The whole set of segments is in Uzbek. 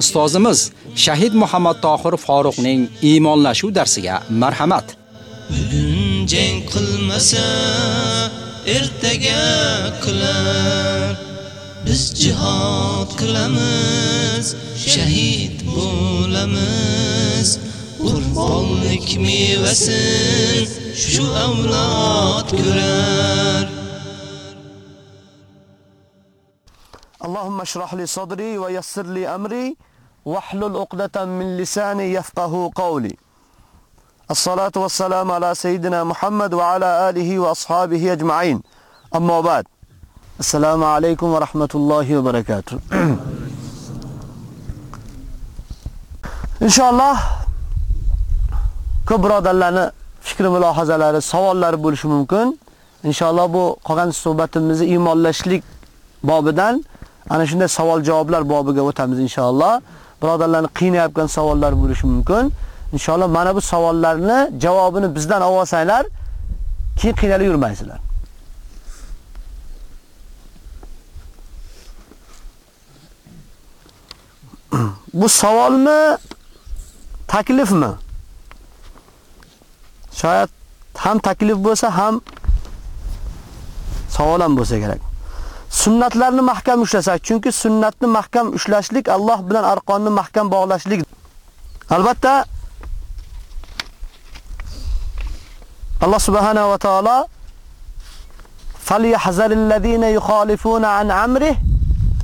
Ustozimiz Shahid Muhammad Tohir Faruqning iymonlashuv darsiga marhamat. bugun jang qilmasa ertaga qilar biz jihad qilamiz shahid bo'lamiz qurbonlik mevasin shu avlod ko'rar اللهم اشرح لي صدري ويسر لي أمري واحلل عقدة من لساني يفقه قولي الصلاة والسلام على سيدنا محمد وعلى آله وأصحابه أجمعين أما بعد السلام عليكم ورحمة الله وبركاته إن شاء الله ko'p birodarlarni fikri mulohazalari, savollari bo'lishi mumkin. Inshaalloh bu qolgan suhbatimizni iymonlashlik bobidan ana shunday savol-javoblar bobiga o'tamiz inshaalloh. Birodarlarni qiynayotgan savollar bo'lishi mumkin. Inshaalloh mana bu savollarni javobini bizdan olsanglar, keyin qiynalib yurmaysizlar. bu savolmi, taklifmi? Shoyat ham taklif bo'lsa, ham savol ham bo'lsa kerak. Sunnatlarni mahkam ushlasak, chunki sunnatni mahkam ushlashlik Alloh bilan arqonni mahkam bog'lashlik. Albatta Alloh subhanahu va taolo falyahzaril ladina yukhalifuna an amrihi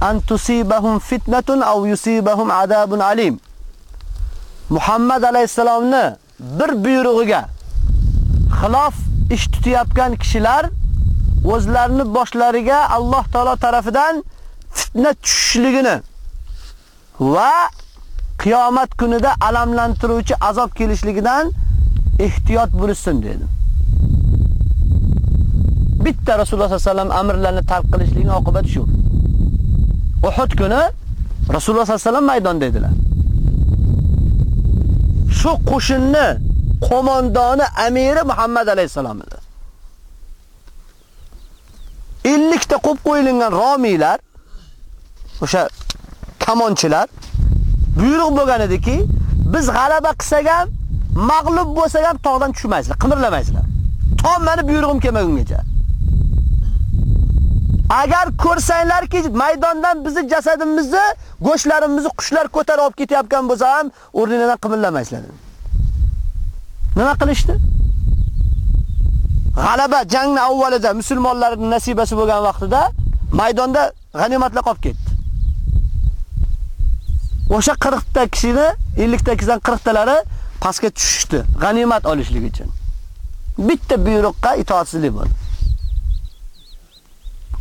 an tusibahum fitnatun aw yusibahum adabun alim. Muhammad alayhisalomni bir buyrug'iga xilof ish tutayotgan kishilar o'zlarini boshlariga Alloh taolo tarafidan fitna tushishligini va qiyomat kunida alamlantiruvchi azob kelishligidan ehtiyot bo'lsin dedi. Bitta Rasululloh sollallohu alayhi vasallam amrlarni tark qilishligining oqibati shu. Uhud kuni Rasululloh sollallohu alayhi vasallam maydonda edilar. Shu qo'shinni qo'mondoni amiri Muhammad alayhisalom edi. 50 ta qo'p qo'yilgan romiylar o'sha kamonchilar buyruq bo'lgan ediki, biz g'alaba qilsak ham, mag'lub bo'lsak ham tog'dan tushmaysizlar, qimirlamaysizlar. Tom meni buyrug'im kelmagungacha. Agar ko'rsanglarki maydondan bizni jasadimizni, go'shtlarimizni qushlar ko'tarib olib ketayotgan bo'lsa ham o'rningizdan qimirlamaysizlar. Nima qilishdi? G'alaba jangni avvalida musulmonlarning nasibasi bo'lgan vaqtida maydonda g'animatlar qolib ketdi. O'sha 40 ta kishini 50 ta kishidan 40 talari pastga tushishdi, g'animat olishlik uchun. Bitta buyruqqa itoatsizlik bo'ldi.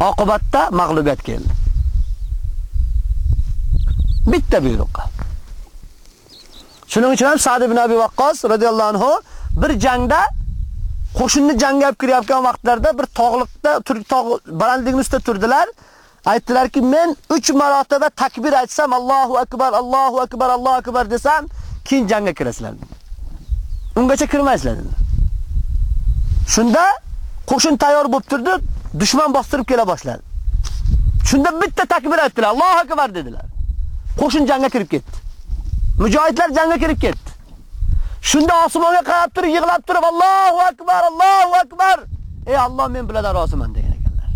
Oqibatda mag'lubiyat keldi. Bitta buyruqqa. Shuning uchun ham Sa'd ibn Abi Waqqas radhiyallohu anhu bir jangda qo'shinni jangga olib kirayotgan vaqtlarda bir tog'liqda turk tog' balandligining ustida turdilar. Aytdilarki, men 3 marotaba takbir aytsam Allohu akbar, Allohu akbar, Allohu akbar desam, keyin jangga kirasizlar. Ungacha kirmaysizlar dedi. Shunda qo'shin tayyor bo'lib turdi, dushman bostirib kela boshladi. Shunda bitta takbir aytdilar, Allohu akbar dedilar. Qo'shin jangga kirib ketdi. Mujohidlar jangga kirib ketdi. Shunda osmonga qarab turib, yig'lab turib, Allohu akbar, Allohu akbar. Ey Alloh, men bilan roziman degan ekanlar.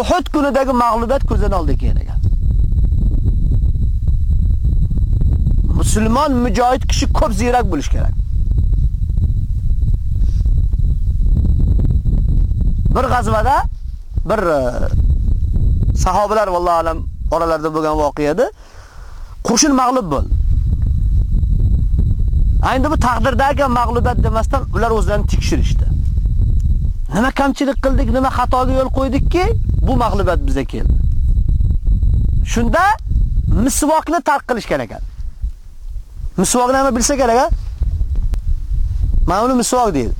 Uhud kunidagi mag'lubiyat ko'zdan oldi keyin ekan. Musulmon mujohid kishi ko'p ziyrak bo'lish kerak. Bir g'azvada bir e, sahobalar vallohu alam oralarida bo'lgan voqea edi. Qo'shin mag'lub bo'ldi. Endi bu taqdirdagi mag'lubiyat demasdan ular o'zlarini tekshirishdi. Nima kamchilik qildik, nima xatoga yo'l qo'ydikki, bu mag'lubiyat bizga keldi. Shunda misvokni tark qilish kerak ekan. Misvoqni nima bilsa kerak, a? Mana uni misvoq deydi.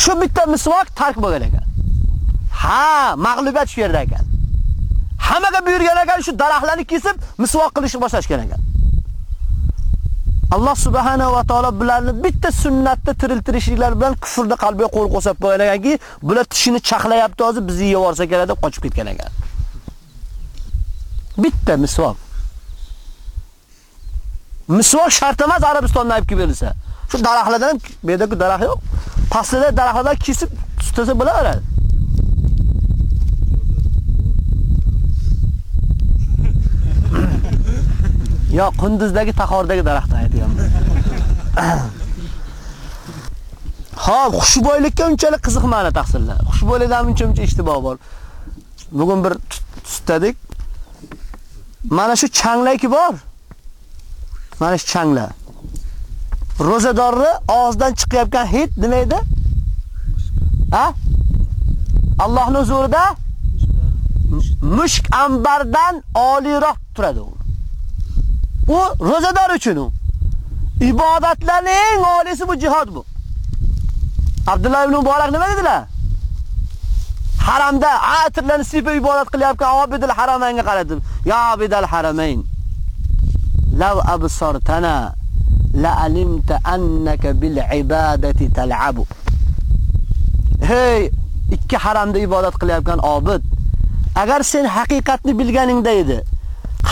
Shu bitta misvoq tark bo'lgan ekan. Ha, mag'lubiyat shu yerda ekan. Hammaga buyurgan ekan shu daraxtlarni kesib misvoq qilishni boshlashgan ekan. Alloh subhanahu va taolo bularni bitta sunnatda tiriltirishliklar bilan kufrni qalbiga qo'l qo'sab qo'ygan ekanki, bular tishini chaqlayapti hozir bizni yeb kerak deb qochib ketgan ekan. Bitta misvoq. Misvoq shart emas Arabistondan olib kelsa. Shu daraxtlardan bu yerda daraxt yo'q. Pastida daraxtlardan kesib tutasa bo'laveradi. Yo, Qunduzdagi Taxordagi daraxtni aytyapman. Ha, xushbo'ylikka unchalik qiziqmadi taqsirlar. Xushbo'ylikdan uncha-muncha ishtiboh bor. Bugun bir tutadik. Mana shu changlaki bor. Mana shu changlar. Rozadorni og'zidan chiqayotgan hid nima edi? Ha? Allohning huzurida mushk ambardan oliyroq turadi u. Bu rozador uchun u. Ibodatlarning eng oliysi bu jihad bu. Abdullah ibn Muborak nima dedilar? Haramda atirlarni siypa ibodat qilyapgan Abidul Haramaynga qaradim. Ya Abidul Haramayn. Law absartana la alimta annaka bil ibadati tal'abu. Hey, ikki haramda ibodat qilyapgan Obid. Agar sen haqiqatni bilganingda edi,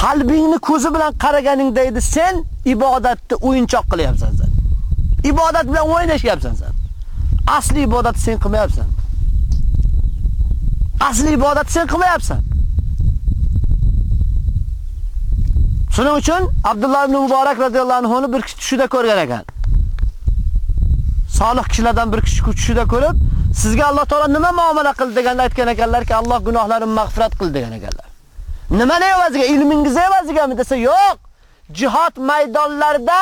qalbingni ko'zi bilan qaraganingda edi, sen ibodatni o'yinchoq qilyapsan sen. Ibodat bilan o'ynashyapsan sen. Asli ibodat sen qilmayapsan. Asli ibodat sen qilmayapsan. Shuning uchun Abdulloh ibn Muborak radhiyallohu anhu bir kishi tushida ko'rgan ekan. Solih kishilardan bir kishi tushida ko'rib, sizga Alloh taolo nima muomala qildi deganda aytgan ekanlarki, Alloh gunohlarimni mag'firat qildi degan ekanlar. Nimani evaziga? Ilmingiz evazigami desa, yo'q. Jihad maydonlarida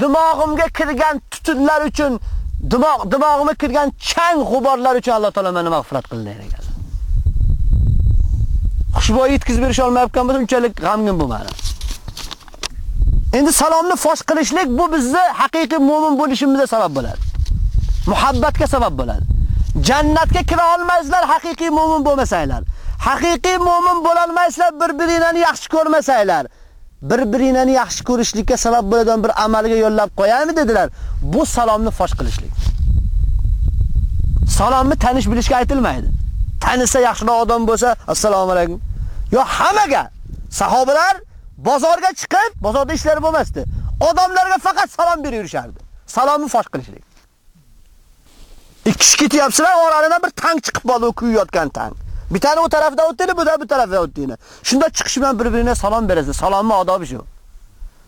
dimog'imga kirgan tutunlar uchun, dimog dimog'imga kirgan chang g'uborlar uchun Alloh taolo meni mag'firat qildi degan. Xushbo'y yetkazib berish olmayotgan bo'lsam, unchalik g'amgin bo'lmadim. Endi salomni fosh qilishlik bu bizni haqiqiy mu'min bo'lishimizga sabab bo'ladi. Muhabbatga sabab bo'ladi. Jannatga kira olmaysizlar haqiqiy mu'min bo'lmasanglar. Haqiqiy mu'min bo'la olmaysizlar bir-biringlarni yaxshi ko'rmasanglar. Bir-biringlarni yaxshi ko'rishlikka sabab bo'ladigan bir amalga yo'llab qo'yaymi dedilar. Bu salomni fosh qilishlik. Salomni tanish bilishga aytilmaydi. Tanisa yaxshiroq odam bo'lsa, assalomu alaykum. Yo hammaga sahobalar bozorga chiqib, bozorda ishlari bo'lmasdi. Odamlarga faqat salom berib yurishardi. Salomni fosh qilishlik. Ikki kishi ketyapsizlar, oralaridan bir tank chiqib qoldi, u kuyayotgan tank. Bitani o tarafda o'tdi, bu da bu tarafda o'tdi. Shunda chiqish bilan bir-biriga salom berasiz. Salomning odobi shu.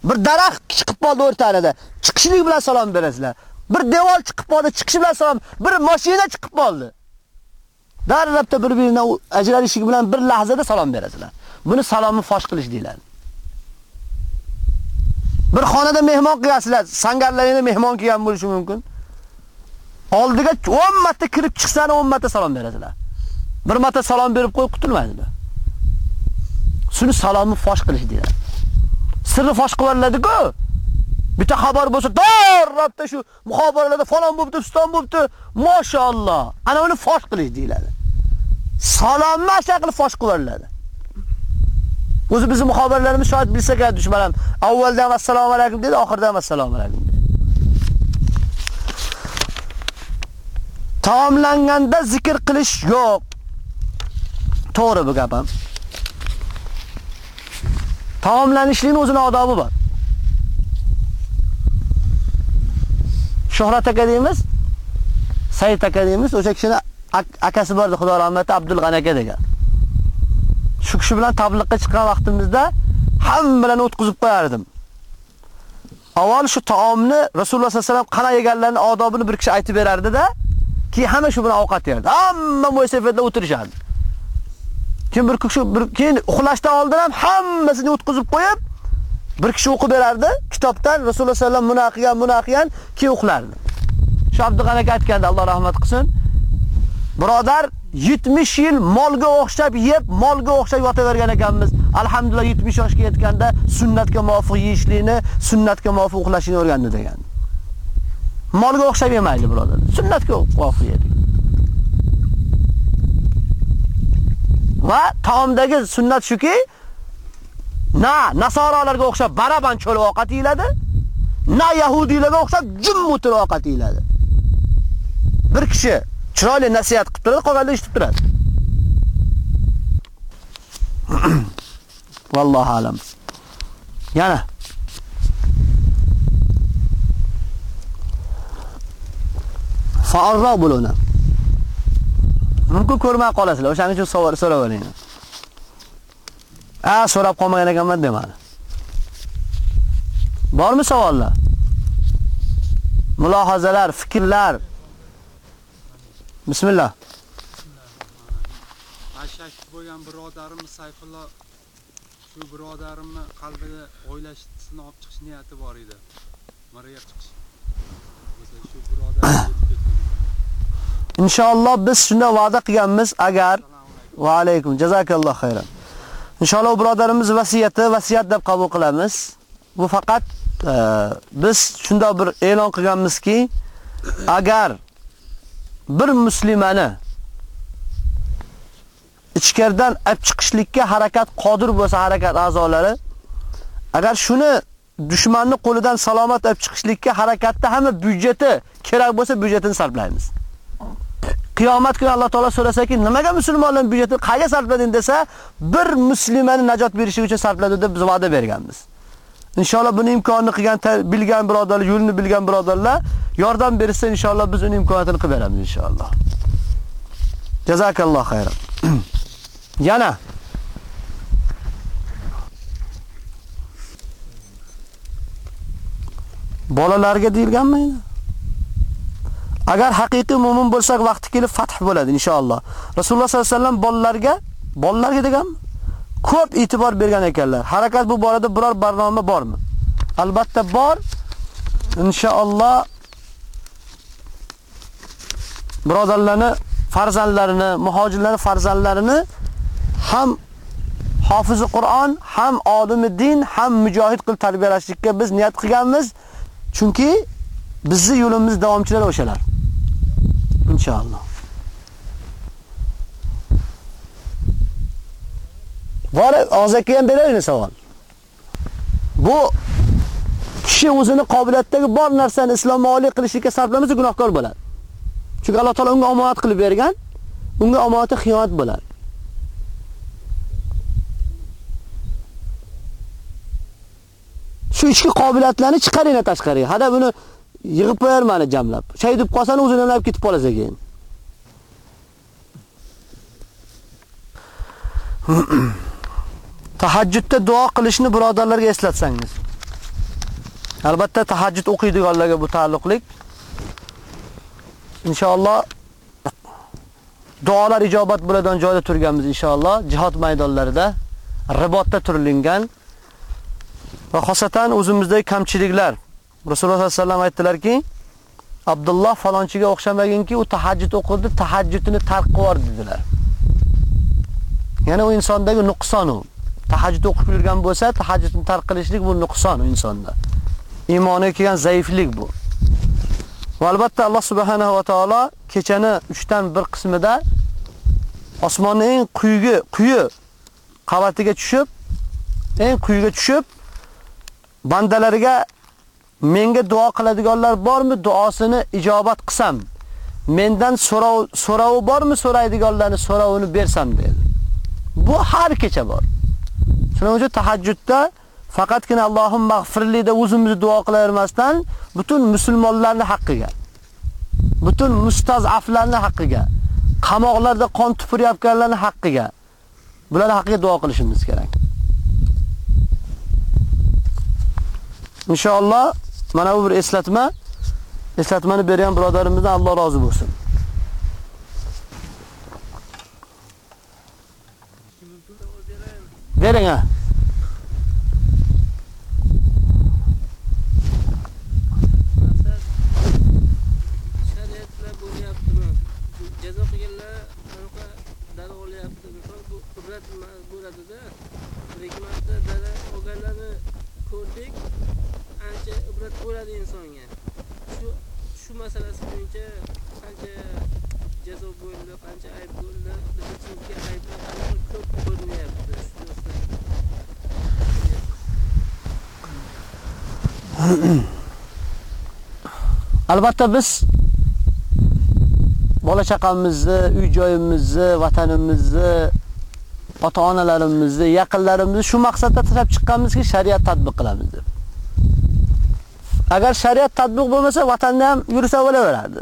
Bir daraxt chiqib qoldi o'rtalada. Chiqishlik bilan salom berasizlar. Bir devor chiqib qoldi, chiqish bilan salom. Bir mashina chiqib qoldi. Darrabda bir-biridan ajralishlik bilan bir lahzada salom berasizlar. Buni salomni fosh qilish deyiladi. Bir xonada mehmon qilasizlar, sangarlaringda mehmon kelgan bo'lishi mumkin. Oldiga 10 marta kirib chiqsani 10 marta salom berasizlar. Bir marta salom berib qo'yib qutulmaydilar. Shuni salomni fosh qilish deydi. Sirni fosh qilinadi-ku. Bitta xabar bo'lsa, darrabda shu muxobaralarda falon bo'pti, uston bo'pti, mashalloh. Ana uni fosh qilish deyiladi. Salomni ashaq qilib fosh qilinadi. O'zi bizning muxobirlarimiz shoyat bilsa kerak dushmanim. avvaldan assalomu alaykum dedi, oxirdan assalomu alaykum dedi. Taomlanganda zikr qilish yo'q. To'g'ri bu gapim. Taomlanishlikning o'zining odobi bor. Shohrat aka deymiz, Said aka deymiz, o'sha kishini akasi bor edi, Xudo rahmati Abdulg'an aka degan. Shu kishi bilan tabliqqa chiqqan vaqtimizda hamma bilan o'tkazib qo'yardim. Avval shu taomni Rasululloh sollallohu alayhi vasallam qana yeganlarning odobini bir kishi aytib berardi-da, keyin hamma shu bilan ovqat yerdi. Hamma mo'ysafetda o'tirishardi. Keyin bir kishi bir keyin uxlashdan oldin ham hammasini o'tkazib qo'yib, bir kishi o'qib berardi kitobdan Rasululloh sallam buni vasallam buni munaqiyan keyin uxlardi. Shu Abdug'ani aka aytganda Alloh rahmat qilsin. Birodar 70 yil molga o'xshab yeb, molga o'xshab yotavergan ekanmiz. alhamdulillah 70 yoshga yetganda sunnatga muvofiq yeyishlikni, sunnatga muvofiq uxlashni o'rgandi degan. Molga o'xshab yemaydi, birodar. Sunnatga muvofiq yeydi. Va taomdagi sunnat shuki, na nasoralarga o'xshab baraban cho'l ovqat yeyiladi, na yahudiylarga o'xshab jummutul ovqat yeyiladi. Bir kishi chiroyli nasihat qilib turadi, qolganlar eshitib turadi. Vallohu alam. Yana fa'arra buluna Mumkin ko'rmay qolasizlar, o'shaning uchun savol so'rab oling. A, so'rab qolmagan ekanman demadi. Bormi savollar? Mulohazalar, fikrlar. Bismillah. Ashak bo'lgan birodarimiz Sayfullo shu birodarimni qalbida oilasini olib chiqish niyati bor edi. Maraga chiqish. O'zi shu birodar. Inshaalloh biz shunda va'da qilganmiz agar va alaykum jazakalloh xayran. Inshaalloh birodarimiz vasiyati vasiyat deb qabul qilamiz. Bu faqat e, biz shunda bir e'lon qilganmizki, agar bir muslimani ichkaridan olib chiqishlikka harakat qodir bo'lsa harakat a'zolari agar shuni dushmanning qo'lidan salomat olib chiqishlikka harakatda hamma byudjeti kerak bo'lsa byudjetini sarflaymiz. Qiyomat kuni Alloh taolo so'rasaki, nimaga musulmonlar byudjetini qayga sarflading desa, bir muslimani najot berishi uchun sarfladi deb biz va'da berganmiz. Inshaalloh buni imkonini qilgan bilgan birodarlar, yo'lini bilgan birodarlar yordam bersa inshaalloh biz uni imkoniyatini qilib beramiz inshaalloh. Jazakalloh xayran. Yana bolalarga deyilganmi? Agar haqiqiy mu'min bo'lsak, vaqti kelib fath bo'ladi inshaalloh. Rasululloh sollallohu alayhi vasallam bolalarga, bolalarga degan ko'p e'tibor bergan ekanlar. Harakat bu borada biror barnoma bormi? Albatta bor. Inshaalloh birodarlarni farzandlarini, muhojirlarning farzandlarini ham hofizi Qur'on, ham olimi din, ham mujohid qilib tarbiyalashlikka biz niyat qilganmiz. Chunki bizni yo'limiz davomchilari o'shalar. Inshaalloh. Bor, og'zaki ham beraylik savol. Bu kishi o'zini qobiliyatdagi bor narsani islomga oliy qilishga sarflamasa gunohkor bo'ladi. Chunki Alloh taolo unga omonat qilib bergan, unga omonati xiyonat bo'ladi. Shu ichki qobiliyatlarni chiqaringlar tashqariga. Hada buni yig'ib qo'yarmani jamlab. Shay deb qolsan o'zini olib ketib qolasiz keyin. Tahajjudda duo qilishni birodarlarga eslatsangiz. Albatta tahajjud o'qiydiganlarga bu taalluqlik. Inshaalloh duolar ijobat bo'ladigan joyda turganmiz inshaalloh, jihad maydonlarida, ribotda turlingan va xosatan o'zimizdagi kamchiliklar. Rasululloh sollallohu alayhi vasallam aytdilarki, Abdulloh falonchiga o'xshamaginki, u tahajjud o'qirdi, tahajjudini tark qilib dedilar. Yana u insondagi nuqson u. Tahajjud o'qib yurgan bo'lsa, tahajjudni tark qilishlik bu nuqson u insonda. Iymoniga kelgan zaiflik bu. Va albatta Alloh subhanahu va taolo kechani 3 dan 1 qismida osmonning eng quyugi, quyi qavatiga tushib, eng quyiga tushib bandalariga menga duo qiladiganlar bormi? Duosini ijobat qilsam, mendan so'rov so'rovi bormi? So'raydiganlarni so'rovini bersam dedi. Bu har kecha bor. Shuning uchun tahajjudda faqatgina Allohim mag'firli deb o'zimizni duo qilavermasdan butun musulmonlarning haqqiga, butun mustazaflarning haqqiga, qamoqlarda qon tupurayotganlarning haqqiga bular haqqiga duo qilishimiz kerak. Inshaalloh mana bu bir eslatma. Eslatmani bergan birodarimizdan Alloh rozi bo'lsin. Bering ha. shariatlar bo'lyaptimi jazo qilganlar qanaqa da'vo olyapti bu qudrat bo'ladida lekin musibat bo'ladi insonga. Shu shu masalasi bo'yicha qancha jazo bo'ldi, qancha ayb bo'ldi, biz uchunga ayblar qancha ko'p ko'rinyapti. Shu narsa. Albatta biz bola chaqamizni, uy joyimizni, vatanimizni, ota-onalarimizni, yaqinlarimizni shu maqsadda tirab chiqqanmizki, shariat tatbiq qilamiz deb. Agar shariat tatbiq bo'lmasa, vatanda ham yursa bo'laveradi.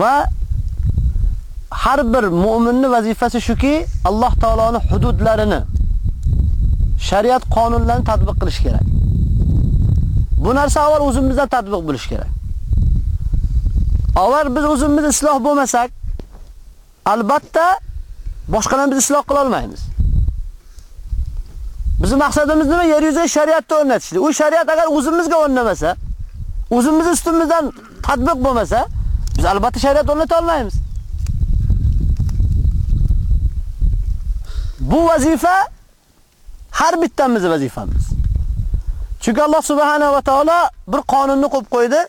Va har bir mu'minning vazifasi shuki, Alloh taoloning hududlarini, shariat qonunlarini tatbiq qilish kerak. Bu narsa avval o'zimizdan tatbiq bo'lish kerak. Avval biz o'zimiz isloh bo'lmasak, albatta boshqalarni biz isloh qila olmaymiz. Bizning maqsadimiz nima? Yer yuziga shariatni o'rnatish. U shariat agar o'zimizga o'rnamasa, o'zimiz ustimizdan tatbiq bo'lmasa, biz albatta shariat o'rnata olmaymiz. Bu vazifa har bittamizning vazifamiz. Chunki Alloh subhanahu va taolo bir qonunni qo'yib qo'ydi.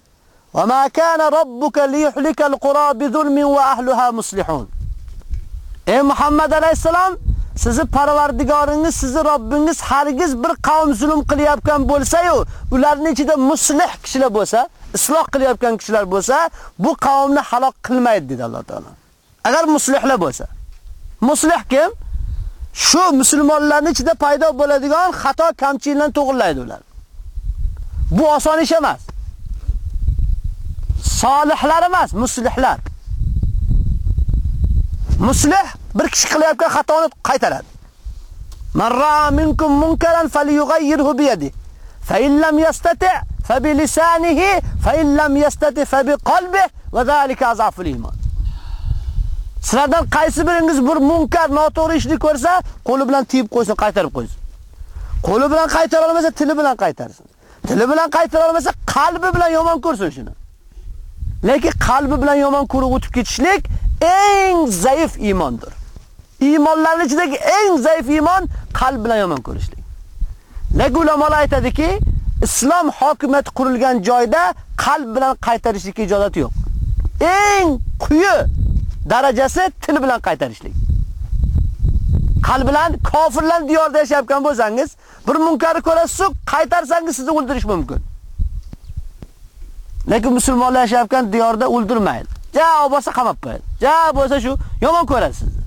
Va ma kana robbuka liyuhlikal qura bizulmin va ahliha muslihun. Ey Muhammad alayhisalom, sizni Parvardigoringiz, sizni Robbingiz hargiz bir qavm zulm qilyapgan bo'lsa-yu, ularning ichida muslih kishilar bo'lsa, isloh qilyapgan kishilar bo'lsa, bu qavmni halok qilmaydi dedi Alloh taolo. Agar muslihlar bo'lsa. Muslih kim? Shu musulmonlarning ichida paydo bo'ladigan xato kamchiliklarni to'g'rilaydi ular. Bu oson ish emas. Solihlar emas, muslihlar. Muslih bir kishi qilayotgan xatoni qaytaradi. Man minkum munkaran falyughayyirhu bi yadihi. Fa in lam yastati' fa bi lisanihi, fa in lam yastati' fa bi qalbihi va zalika azaful iymon. Sizlardan qaysi biringiz bir munkar, noto'g'ri ishni ko'rsa, qo'li bilan tiyib qo'ysin, qaytarib qo'ysin. Qo'li bilan qaytara olmasa, tili bilan qaytarsin. Tili bilan qaytara olmasa, qalbi bilan yomon ko'rsin shuni. Lekin qalbi bilan yomon ko'rib o'tib ketishlik eng zaif iymondir. Iymonlarning ichidagi eng zaif iymon qalb bilan yomon ko'rishlik. Lekin ulamolar aytadiki, islom hokimiyati qurilgan joyda qalb bilan qaytarishlikka ijozat yo'q. Eng quyi darajasi til bilan qaytarishlik. Qalbilan kofirlar diyorda yashayotgan bo'lsangiz, bir munkarni ko'rasiz, qaytarsangiz sizni o'ldirish mumkin. Lekin musulmonlar yashayotgan diyorda o'ldirmaydi. Ja bo'lsa qamab qo'yadi. Ja bo'lsa shu yomon ko'rasiz sizni.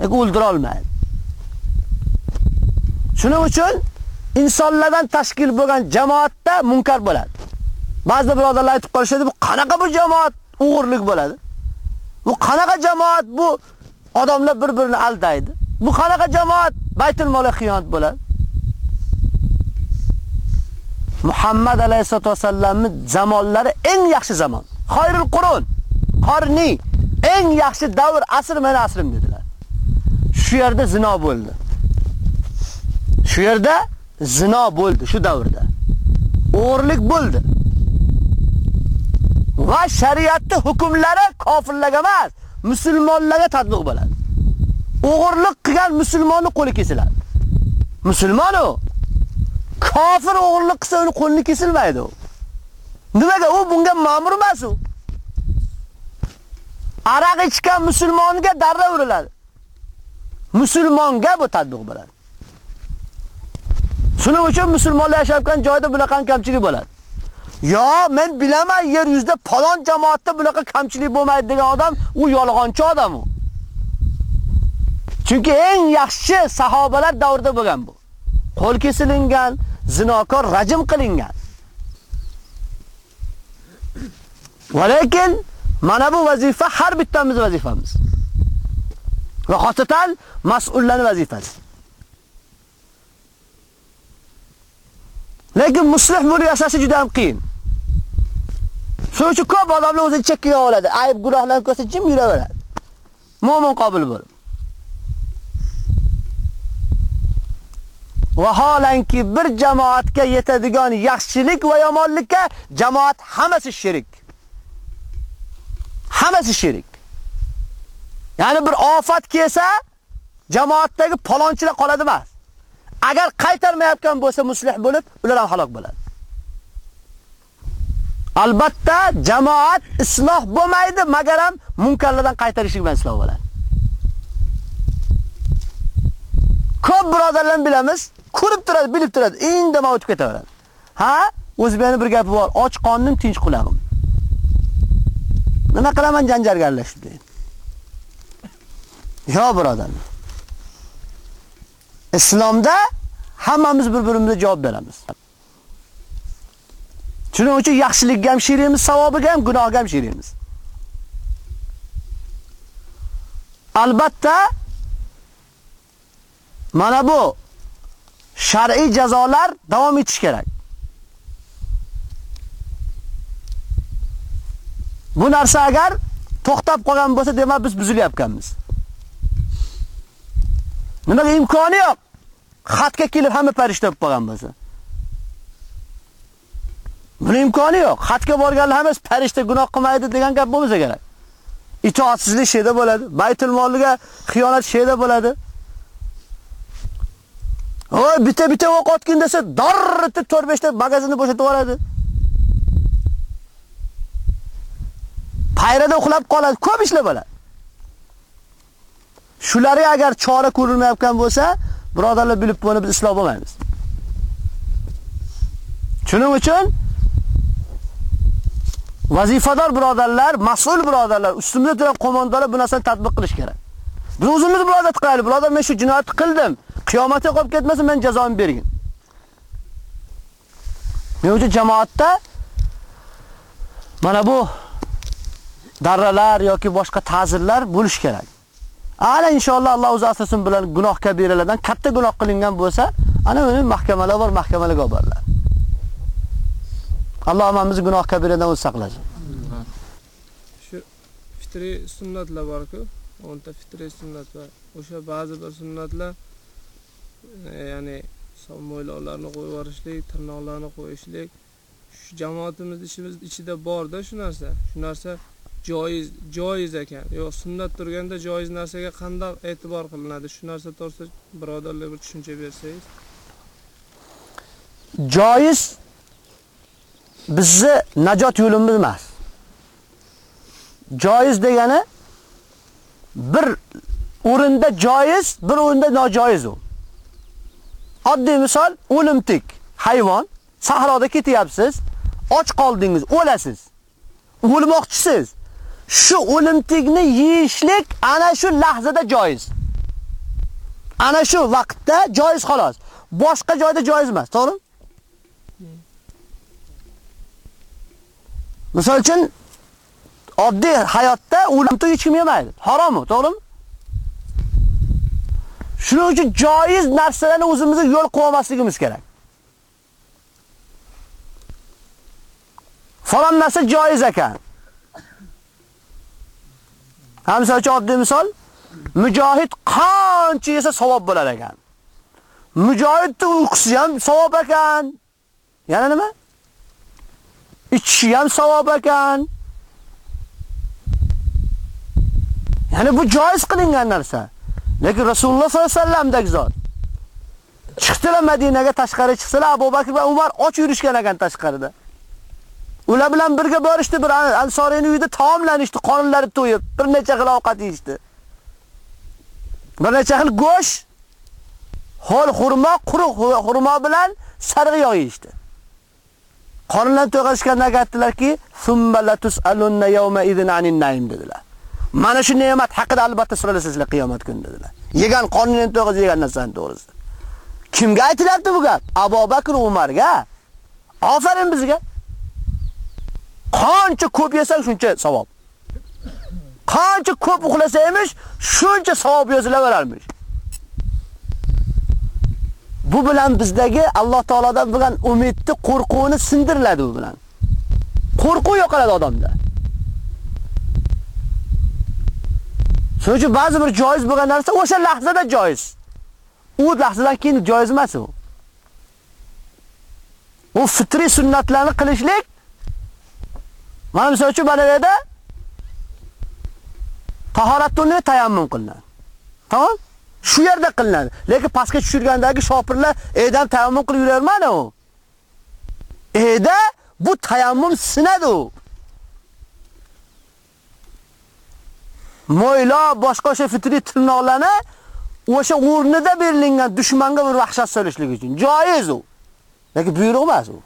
Lekin o'ldira olmaydi. Shuning uchun insonlardan tashkil bo'lgan jamoatda munkar bo'ladi. Ba'zi birodarlar aytib qolishadi, bu qanaqa bu jamoat o'g'irlik bo'ladi? Bu qanaqa jamoat bu odamlar bir-birini aldaydi? Bu qanaqa jamoat baytul molga xiyonat bo'ladi? Muhammad alayhisolatu vasallamning zamonlari eng yaxshi zamon. Xayrul qurun, qarni, eng yaxshi davr asr meni asrim dedilar. Shu yerda zino bo'ldi. Shu yerda zino bo'ldi shu davrda. O'g'irlik bo'ldi. Va shariatning hukmlari kofirlarga emas, musulmonlarga tatbiq bo'ladi. O'g'irlik qilgan musulmonni qo'li kesiladi. Musulmon u kofir o'g'irlik qilsa uni qo'lini kesilmaydi u. Nimaga u bunga ma'mur emas u? Araq ichgan musulmonga darra uriladi. Musulmonga bu tatbiq bo'ladi. Shuning uchun musulmonlar yashayotgan joyda bunaqa kamchilik bo'ladi. Yo, men bilaman yer yuzida falon jamoatda bunaqa kamchilik bo'lmaydi degan odam u yolg'onchi odam u. Chunki eng yaxshi sahobalar davrida bo'lgan bu. Qo'l kesilingan, zinokor rajim qilingan. Va lekin mana bu vazifa har bittamiz vazifamiz. Va xosatan mas'ullarning vazifasi. Lekin muslih bo'lish asosi juda ham qiyin. Shuning uchun ko'p odamlar o'zini chekkaga oladi. Ayb gunohlarni ko'rsa jim yuraveradi. Mo'min qobil bo'lib. Vaholanki bir jamoatga yetadigan yaxshilik va yomonlikka jamoat hammasi shirik. Hammasi shirik. Ya'ni bir ofat kelsa, jamoatdagi palonchilar qoladi emas. Agar qaytarmayotgan bo'lsa muslih bo'lib, ular ham halok bo'ladi. Albatta jamoat isloh bo'lmaydi, magar ham munkarlardan qaytarishlik bilan isloh bo'ladi. Ko'p birodarlarni bilamiz, ko'rib turadi, bilib turadi, indamay o'tib ketaveradi. Ha? O'zbekni bir gapi bor, och qonim, tinch qulog'im. Nima qilaman janjalga aralashib deydi. Yo birodar. Islomda hammamiz bir-birimizga javob beramiz. Shuning uchun yaxshilikka ham shirimiz, savobiga ham, gunohga ham shirimiz. Albatta mana bu shar'iy jazolar davom etish kerak. Bu narsa agar to'xtab qolgan bo'lsa, demak biz buzilyapkanmiz. Nimaga imkoni yo'q? Xatga kelib hamma farishta bo'lib qolgan bo'lsa. Buni imkoni yo'q. Xatga borganlar hammasi farishta gunoh qilmaydi degan gap bo'lmasa kerak. Itoatsizlik sheda bo'ladi, baytul moliga xiyonat sheda bo'ladi. Oy, bitta-bitta o'q otgin desa, darrita 4-5 ta magazinni bo'shatib yuboradi. Payrada uxlab qoladi, ko'p ishlar bo'ladi. Shularga agar chora ko'rilmayotgan bo'lsa, birodarlar bilib bo'lib biz isloh bo'lmaymiz. Shuning uchun vazifador birodarlar, mas'ul birodarlar, ustimizda turgan qo'mondonlar bu narsani tatbiq qilish kerak. Biz o'zimiz murojaat qilaylik. Birodar, men shu jinoyatni qildim. Qiyomatga qolib ketmasa, men jazoni bergin. Mevjud jamoatda mana bu darralar yoki boshqa ta'zirlar bo'lish kerak. Ala inshaalloh Alloh o'zi asosin bilan gunoh kabiralardan katta gunoh qilingan bo'lsa, ana uni mahkamalar bor, mahkamalarga olib boriladi. Alloh hammamizni gunoh kabiradan o'zi saqlasin. Shu fitriy sunnatlar bor-ku, 10 ta fitriy sunnat va O'sha ba'zi bir sunnatlar E, ya'ni son mo'ylovlarni qo'yib yuborishlik, tirnoqlarni qo'yishlik shu jamoatimiz ishimiz ichida borda shu narsa. Shu narsa joiz, joiz ekan. Yo'q, sunnat turganda joiz narsaga qanday e'tibor qilinadi? Shu narsa to'g'risida birodarlar bir tushuncha bersangiz. Joiz bizni najot yo'limiz emas. Joiz degani bir o'rinda joiz, bir o'rinda nojoiz u. Oddiy misol, o'limtik hayvon, sahroda ketyapsiz, och qoldingiz, o'lasiz. O'lmoqchisiz. Shu o'limtikni yeyishlik ana shu lahzada joiz. Ana shu vaqtda joiz xolos. Boshqa joyda joiz emas, to'g'rimi? Misol uchun oddiy hayotda o'limtik hech kim yemaydi. Harom, to'g'rimi? Shuning uchun joiz narsalarni o'zimizga yo'l qo'ymasligimiz kerak. Falon narsa joiz ekan. Hamsa uchun oddiy misol, mujohid qancha yesa savob bo'lar ekan. Mujohidning uyqusi ham savob ekan. Yana nima? Ichishi ham savob ekan. Ya'ni bu joiz qilingan narsa. Lekin Rasululloh sollallohu alayhi vasallamdek zot chiqdilar Madinaga tashqari chiqsalar, Abu Bakr va Umar och yurishgan ekan tashqarida. Ular bilan birga borishdi, bir Ansoriyning uyida taomlanishdi, qorinlari to'yib, bir necha xil ovqat yeyishdi. Bir necha xil go'sht, hol xurmo, quruq xurmo bilan sarg'i yeyishdi. Qorinlarni to'yg'azishgandan aytdilarki, "Summa latus'alunna yawma idhin anin naim" dedilar. Mana shu ne'mat haqida albatta so'ralasizlar qiyomat kunida dedilar. Yegan qorinni to'g'iz yegan narsani to'g'risi. Kimga aytilyapti bu gap? Abu Bakr Umarga. Afarin bizga. Qancha ko'p yesang shuncha savob. Qancha ko'p uxlasaymiz, shuncha savob yozilaverarmish. Bu bilan bizdagi Alloh taolodan bo'lgan umidni, qo'rquvni sindiriladi bu bilan. Qo'rquv yo'qoladi odamda. Shuning uchun ba'zi bir joiz bo'lgan narsa o'sha lahzada joiz. U lahzadan keyin joiz emas u. U fitriy sunnatlarni qilishlik mana misol uchun mana tahoratni tayammum qilinadi. Tamam? Shu yerda qilinadi. Lekin pastga tushirgandagi shopirlar edam tayammum qilib yuravermadi u. Eda Bu tayammum sinadi u. Mo'ylo boshqa o'sha fitriy tirnoqlarni o'sha o'rnida berilgan dushmanga bir vahshat solishlik uchun joiz u. Lekin buyruq emas u.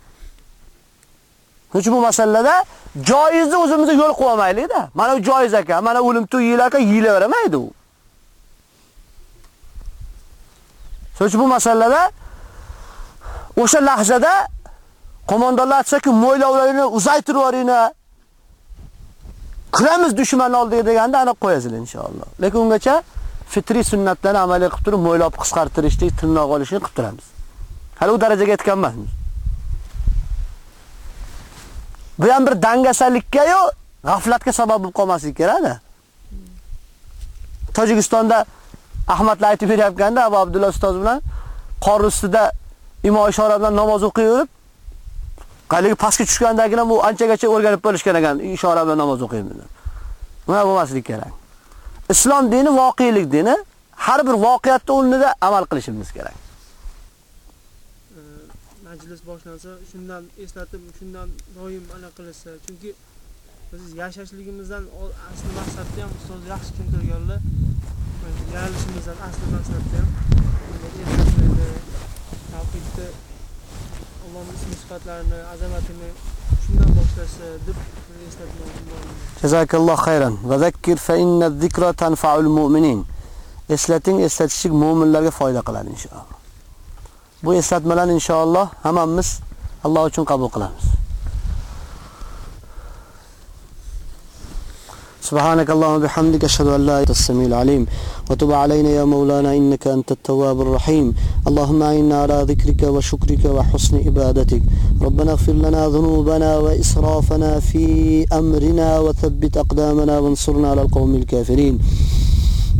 Hech bu masalada joizni o'zimizga yo'l qo'ya olmaylik-da. Mana u joiz ekan, mana o'lim tu yil ekan, yilaveramaydi u. Shuning bu masalada o'sha lahzada qo'mondonlar aytsa-ku, mo'ylovlarini uzaytirib yuboringlar. Kiramiz dushman oldiga deganda ana qo'yasizlar inshaalloh. Lekin ungacha fitriy sunnatlarni amalga qilib turib, mo'ylab qisqartirishni, tilnoq olishni qilib turamiz. Hali u darajaga yetgan emasmiz. Bu ham bir dangasalikka yo g'aflatga sabab bo'lib qolmaslik kerak-da. Tojikistonda Ahmadlar aytib beryapganda Abu Abdulla ustoz bilan qor ustida imo ishora bilan namoz o'qiy yurib, qaligi pastga tushgandagina bu anchagacha o'rganib bo'lishgan ekan, ishora bilan namoz o'qiyman. Buna bo'lmaslik kerak. Islom dini voqelik dini, har bir voqeatda o'rnida amal qilishimiz kerak. majlis boshlansa shundan eslatib shundan doim ana qilsa chunki biz yashashligimizdan asl maqsadni maqsadda ham ustoz yaxshi tushuntirganlar yaralishimizdan asl maqsadda ham eslatmaydi tavhidni Allohning ismi sifatlarini azamatini shundan boshlasa deb eslatmoqchiman Jazakalloh xayran. Va zakkir fa inna zikra tanfa'ul mu'minin. Eslating, eslatishlik mu'minlarga foyda qiladi inshaalloh. Bu eslatmalarni inshaalloh hammamiz Alloh uchun qabul qilamiz. سبحانك اللهم وبحمدك أشهد أن لا إله إلا أنت السميع العليم. وتب علينا يا مولانا إنك أنت التواب الرحيم. اللهم اعنا على ذكرك وشكرك وحسن عبادتك. ربنا اغفر لنا ذنوبنا وإسرافنا في أمرنا وثبت أقدامنا وانصرنا على القوم الكافرين.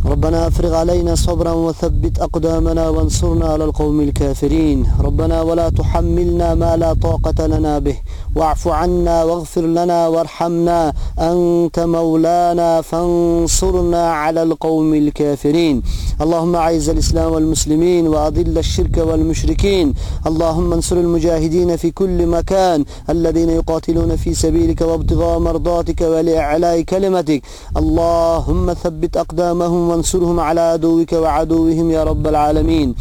ربنا أفرغ علينا صبرا وثبت أقدامنا وانصرنا على القوم الكافرين. ربنا ولا تحملنا ما لا طاقة لنا به. واعف عنا واغفر لنا وارحمنا أنت مولانا فانصرنا على القوم الكافرين. اللهم أعز الإسلام والمسلمين وأذل الشرك والمشركين. اللهم انصر المجاهدين في كل مكان الذين يقاتلون في سبيلك وابتغاء مرضاتك ولإعلاء كلمتك. اللهم ثبت أقدامهم وانصرهم على عدوك وعدوهم يا رب العالمين.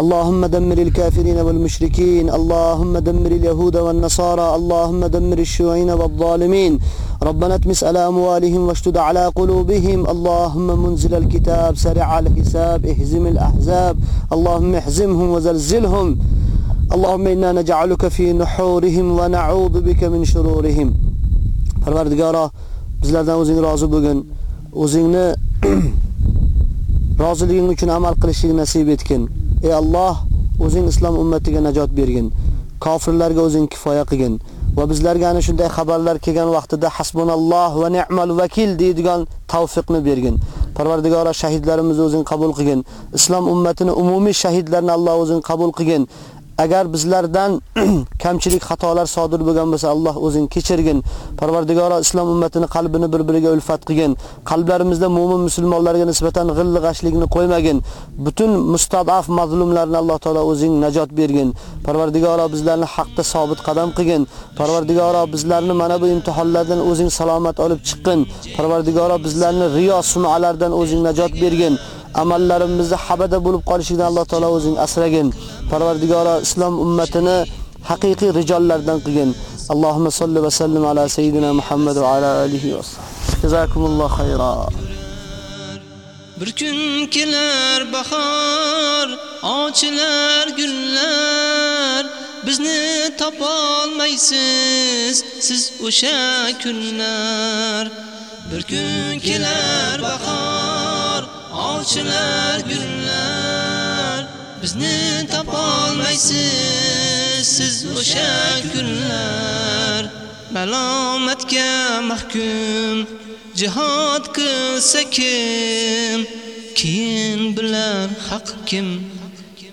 اللهم دمر الكافرين والمشركين اللهم دمر اليهود والنصارى اللهم دمر الشيوعين والظالمين. ربنا اتمس على أموالهم واشتد على قلوبهم. اللهم منزل الكتاب سرع الحساب اهزم الأحزاب. اللهم احزمهم وزلزلهم. اللهم إنا نجعلك في نحورهم ونعوذ بك من شرورهم. Parvardigoro bizlardan o'zing rozi bo'lgin. O'zingni roziliging uchun amal qilishni nasib etgin. Ey Alloh, o'zing islom ummatiga najot bergin. Kofirlarga o'zing kifoya qilgin. Va bizlarga ana shunday xabarlar kelgan vaqtida hasbunalloh va ni'mal vakil deydigan tavfiqni bergin. Parvardigora shahidlarimizni o'zing qabul qilgin. Islom ummatini umumiy shahidlarni Alloh o'zing qabul qilgin. Agar bizlardan kamchilik xatolar sodir bo'lgan bo'lsa Alloh o'zing kechirgin. Parvardigoro islom ummatini qalbini bir-biriga ulfat qilgin. Qalblarimizda mu'min musulmonlarga nisbatan g'illi g'ashlikni qo'ymagin. Butun mustadaf mazlumlarni Alloh taolo o'zing najot bergin. Parvardigoro bizlarni haqda sobit qadam qilgin. Parvardigoro bizlarni mana bu imtihonlardan o'zing salomat olib chiqqin. Parvardigoro bizlarni riyo sunolardan o'zing najot bergin. Amallarimizni habada bo'lib qolishidan Alloh taolo o'zing asragin. Parvardigora islom ummatini haqiqiy rijollardan qilgin. Allohumma solli va sallim ala sayyidina Muhammad va ala alihi va sahbihi. Jazakumulloh xayra. Bir kun kelar bahor, ochilar gullar, bizni topolmaysiz siz o'sha kunlar. Bir kun kelar bahor, ochilar gullar, bizni topolmaysiz siz o'sha kunlar. Malomatga mahkum jihad qilsa kim keyin bilar haq kim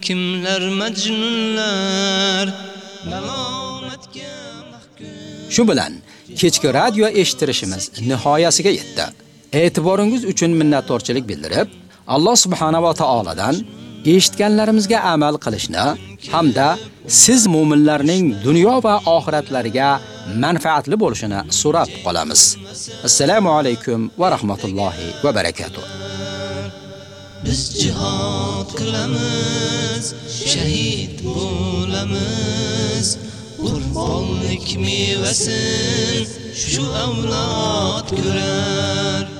kimlar majnunlar malomatga mahkum Shu bilan kechki radio eshittirishimiz nihoyasiga yetdi. E'tiboringiz uchun minnatdorchilik bildirib, Alloh subhanahu va taoladan eshitganlarimizga amal qilishni hamda siz mu'minlarning dunyo va oxiratlariga manfaatli bo'lishini so'rab qolamiz. Assalomu alaykum va rahmatullohi va barakatuh. Biz jihad qilamiz, shahid bo'lamiz. Qurbonlik mevasin shu avlod ko'rar.